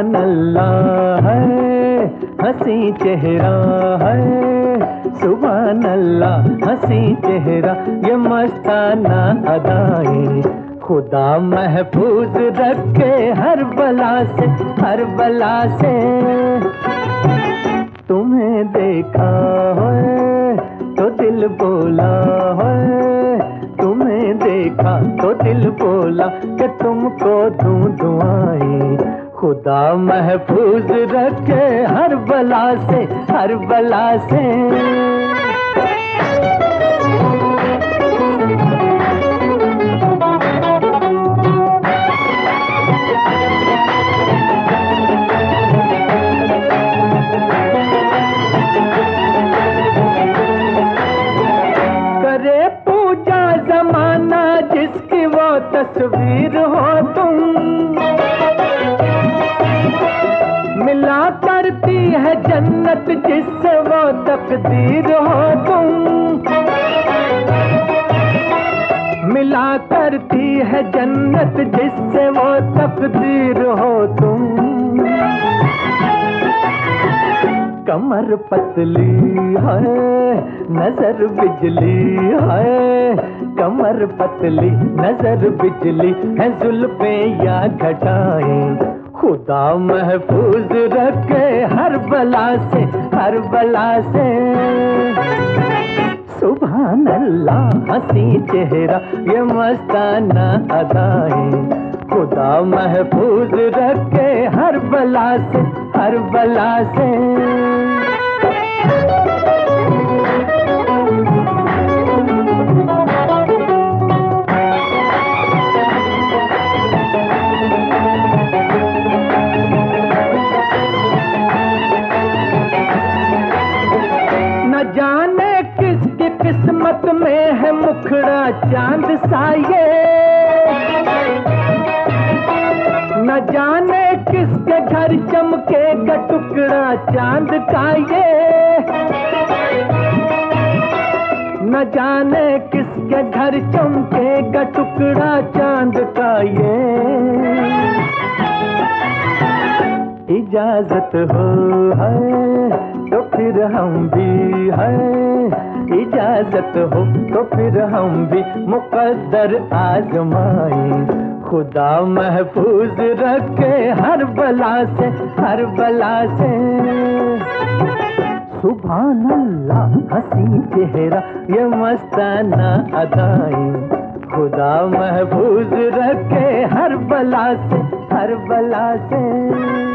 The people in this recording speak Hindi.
सुबह अल्लाह है, हँसी चेहरा है। सुबह अल्लाह, हँसी चेहरा, ये मस्ताना अदाएँ। खुदा महफूज रखे हर बला से, हर बला से। तुम्हें देखा है तो दिल बोला है तुम्हें देखा तो दिल बोला कि तुमको दूँ दुआएँ। खुदा महफूज रखे हर बला से, हर बला से। करे पूजा जमाना जिसकी वो तस्वीर हो तुम। जन्नत जिससे वो तकदीर हो तुम। मिला करती है जन्नत जिससे वो तकदीर हो तुम। कमर पतली है, नज़र बिजली है। कमर पतली, नज़र बिजली है, जुल्फे या घटाए। खुदा महफूज रखे हर बला से, हर बला से। सुबह अल्लाह हसी चेहरा, ये मस्ताना अदाए। खुदा महफूज रखे हर बला से, हर बला से। किस्मत में है मुखड़ा चाँद साये। न जाने किसके घर चमकेगा टुकड़ा चाँद का ये न जाने किसके घर चमकेगा टुकड़ा चाँद का ये इजाज़त हो है। तो फिर हम भी हैं। इजाज़त हो तो फिर हम भी मुकद्दर आजमाए। खुदा महफूज रखे हर बला से, हर बला से। सुबह अल्लाह हसी चेहरा, ये मस्ताना अदाएँ। खुदा महफूज रखे हर बला से, हर बला से।